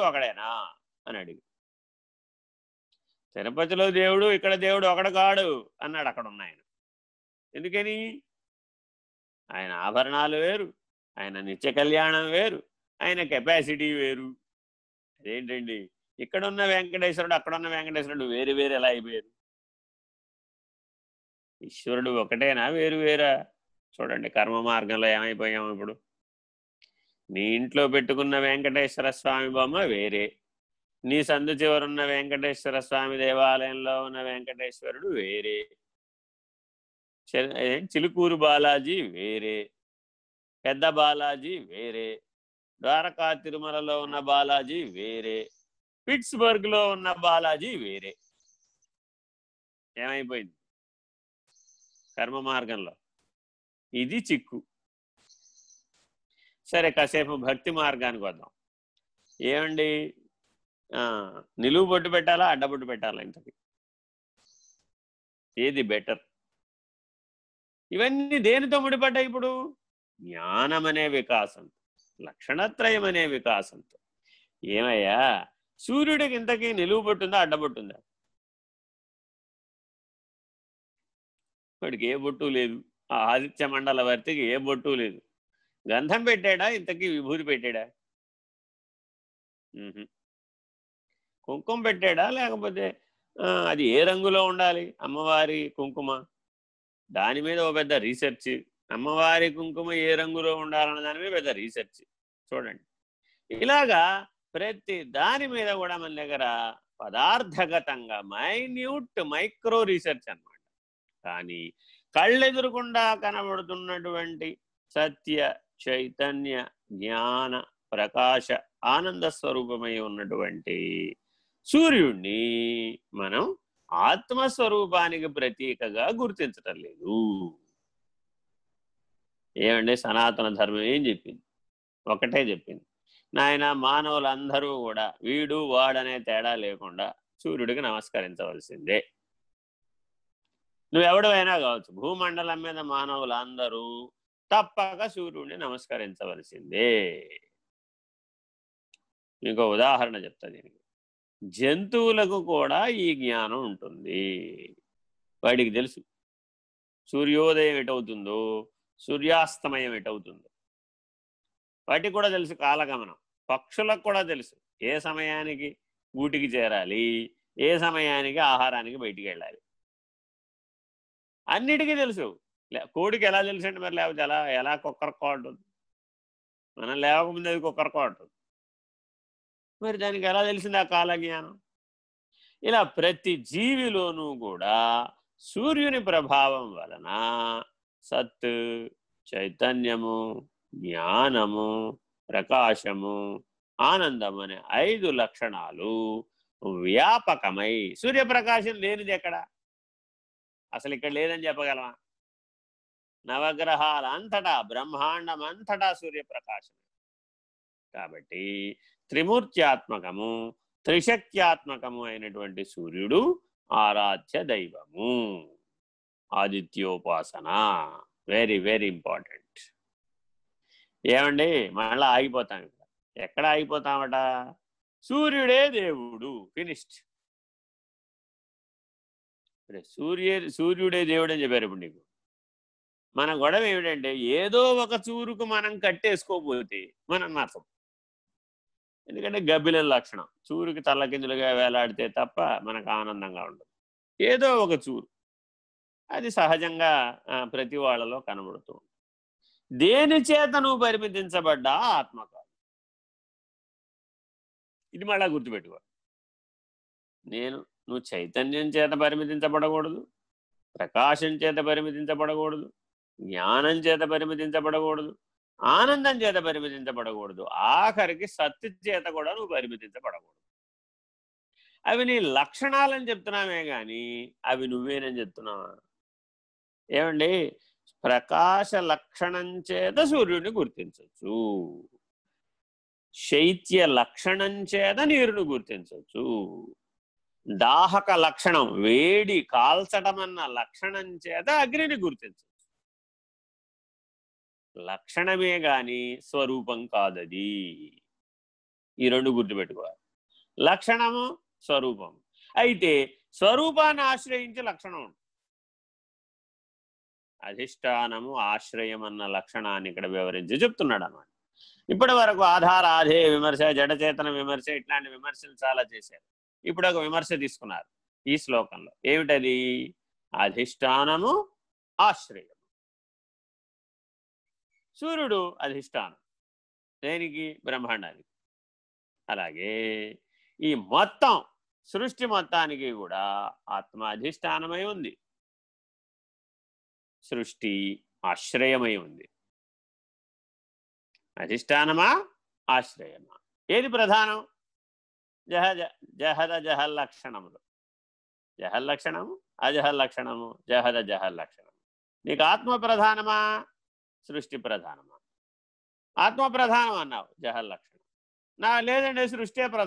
ఒకడేనా? అని అడిగి. తిరుపతిలో దేవుడు ఇక్కడ దేవుడు ఒకడు కాడు అన్నాడు అక్కడ ఉన్నాయన ఎందుకని? ఆయన ఆభరణాలు వేరు ఆయన నిత్య కళ్యాణం వేరు ఆయన కెపాసిటీ వేరు. అదేంటండి? ఇక్కడున్న వెంకటేశ్వరుడు అక్కడున్న వెంకటేశ్వరుడు వేరు వేరు ఎలా అయిపోయారు? ఈశ్వరుడు ఒకటేనా? వేరు వేరా? చూడండి కర్మ మార్గంలో ఏమైపోయాము ఇప్పుడు? నీ ఇంట్లో పెట్టుకున్న వెంకటేశ్వర స్వామి బొమ్మ వేరే. నీ సందు చివరున్న వెంకటేశ్వర స్వామి దేవాలయంలో ఉన్న వెంకటేశ్వరుడు వేరే. చిలుకూరు బాలాజీ వేరే. పెద్ద బాలాజీ వేరే. ద్వారకా తిరుమలలో ఉన్న బాలాజీ వేరే. పిట్స్బర్గ్లో ఉన్న బాలాజీ వేరే. ఏమైపోయింది? కర్మ మార్గంలో. ఇది చిక్కు. సరే కాసేపు భక్తి మార్గానికి వద్దాం. ఏమండి? నిలువు బొట్టు పెట్టాలా అడ్డబొట్టు పెట్టాలా ఇంతకి? ఏది బెటర్? ఇవన్నీ దేనితో ముడిపడ్డాయి ఇప్పుడు? జ్ఞానం అనే వికాసం లక్షణత్రయం అనే వికాసంతో ఏమయ్యా? సూర్యుడికి ఇంతకీ నిలువు బొట్టుందా అడ్డబొట్టుందా వాడికి ఏ బొట్టు లేదు. ఆ ఆదిత్య మండల వర్తికి ఏ బొట్టు లేదు. గంధం పెట్టాడా? ఇంతకీ విభూతి పెట్టాడా? కుంకుమ పెట్టాడా? లేకపోతే అది ఏ రంగులో ఉండాలి? అమ్మవారి కుంకుమ? దాని మీద ఒక పెద్ద రీసెర్చ్. అమ్మవారి కుంకుమ ఏ రంగులో ఉండాలన్న దాని మీద పెద్ద రీసెర్చ్. చూడండి. ఇలాగా ప్రతి దాని మీద కూడా మన దగ్గర పదార్థగతంగా మైన్యూట్ మైక్రో రీసెర్చ్ అనమాట కానీ కళ్ళెదురుకుండా కనబడుతున్నటువంటి సత్య చైతన్య జ్ఞాన ప్రకాశ ఆనంద స్వరూపమై ఉన్నటువంటి సూర్యుణ్ణి మనం ఆత్మస్వరూపానికి ప్రతీకగా గుర్తించటం లేదు. ఏమండి? సనాతన ధర్మం ఏం చెప్పింది? ఒకటే చెప్పింది. నాయన మానవులందరూ కూడా వీడు వాడనే తేడా లేకుండా సూర్యుడికి నమస్కరించవలసిందే. నువ్వెవడమైనా కావచ్చు భూమండలం మీద మానవులందరూ తప్పక సూర్యుడిని నమస్కరించవలసిందే. మీకు ఉదాహరణ చెప్తా దీనికి. జంతువులకు కూడా ఈ జ్ఞానం ఉంటుంది. వాడికి తెలుసు. సూర్యోదయం ఎటవుతుందో సూర్యాస్తమయం ఎటవుతుందో. వాటికి కూడా తెలుసు కాలగమనం. పక్షులకు కూడా తెలుసు. ఏ సమయానికి ఊటికి చేరాలి? ఏ సమయానికి ఆహారానికి బయటికి వెళ్ళాలి? అన్నిటికీ తెలుసు. కోడికి ఎలా తెలుసండి మరి లేకపోతే ఎలా ఎలా కుక్కరకో ఉంటుంది మనం లేవకముందు అది కుక్కరకో ఉంటుంది మరి దానికి ఎలా తెలిసింది ఆ కాలజ్ఞానం? ఇలా ప్రతి జీవిలోనూ కూడా సూర్యుని ప్రభావం వలన సత్ చైతన్యము జ్ఞానము ప్రకాశము ఆనందం అనే ఐదు లక్షణాలు వ్యాపకమై సూర్యప్రకాశం లేనిది ఎక్కడ? అసలు ఇక్కడ లేదని చెప్పగలమా? నవగ్రహాల అంతటా బ్రహ్మాండం అంతటా సూర్యప్రకాశం కాబట్టి త్రిమూర్త్యాత్మకము త్రిశక్త్యాత్మకము అయినటువంటి సూర్యుడు ఆరాధ్య దైవము. ఆదిత్యోపాసన వెరీ వెరీ ఇంపార్టెంట్ ఏమండి? మళ్ళీ ఆగిపోతాం ఇక్కడ. ఎక్కడ ఆగిపోతామట? సూర్యుడే దేవుడు ఫినిష్డ్ సూర్య సూర్యుడే దేవుడు అని చెప్పారు ఇప్పుడు నీకు. మన గొడవ ఏమిటంటే ఏదో ఒక చూరుకు మనం కట్టేసుకోపోతే మనం నష్టం ఎందుకంటే గబ్బిలం లక్షణం. చూరుకి తల్లకిందులుగా వేలాడితే తప్ప మనకు ఆనందంగా ఉండదు. ఏదో ఒక చూరు. అది సహజంగా ప్రతి వాళ్ళలో కనబడుతూ దేని చేత నువ్వు పరిమితించబడ్డా ఆత్మ కాదు ఇది మళ్ళా గుర్తుపెట్టుకో. నేను నువ్వు చైతన్యం చేత పరిమితించబడకూడదు. ప్రకాశం చేత పరిమితించబడకూడదు. జ్ఞానం చేత పరిమితించబడకూడదు. ఆనందం చేత పరిమితించబడకూడదు. ఆఖరికి సత్తు చేత కూడా నువ్వు పరిమితించబడకూడదు. అవి నీ లక్షణాలని చెప్తున్నామే కానీ అవి నువ్వేనని చెప్తున్నావా? ఏమండి? ప్రకాశ లక్షణం చేత సూర్యుడిని గుర్తించవచ్చు శైత్య లక్షణం చేత నీరుని గుర్తించవచ్చు దాహక లక్షణం వేడి కాల్చటమన్న లక్షణం చేత అగ్నిని గుర్తించవచ్చు లక్షణమే గాని స్వరూపం కాదది. ఈ రెండు గుర్తుపెట్టుకోవాలి. లక్షణము స్వరూపము అయితే స్వరూపాన్ని ఆశ్రయించి లక్షణం ఉంటుంది అధిష్టానము ఆశ్రయం అన్న లక్షణాన్ని ఇక్కడ వివరించి చెప్తున్నాడు అన్నమాట ఇప్పటి వరకు ఆధార ఆధేయ విమర్శ జడచేతన విమర్శ ఇట్లాంటి విమర్శలు చాలా చేశారు. ఇప్పుడు ఒక విమర్శ తీసుకున్నారు ఈ శ్లోకంలో. ఏమిటది? అధిష్టానము ఆశ్రయం. సూర్యుడు అధిష్టానం. దేనికి? బ్రహ్మాండానికి. అలాగే ఈ మొత్తం సృష్టి మొత్తానికి కూడా ఆత్మ అధిష్టానమై ఉంది. సృష్టి ఆశ్రయమై ఉంది. అధిష్టానమా? ఆశ్రయమా? ఏది ప్రధానం? జహ జహద జహల్ లక్షణములు. జహల్ లక్షణము అజహల్ లక్షణము జహద జహల్ లక్షణము. నీకు ఆత్మ ప్రధానమా? సృష్టి ప్రధానమా? ఆత్మ ప్రధానం అన్నావు జహర్ లక్షణం. నా లేదండి సృష్టి ప్రధానం.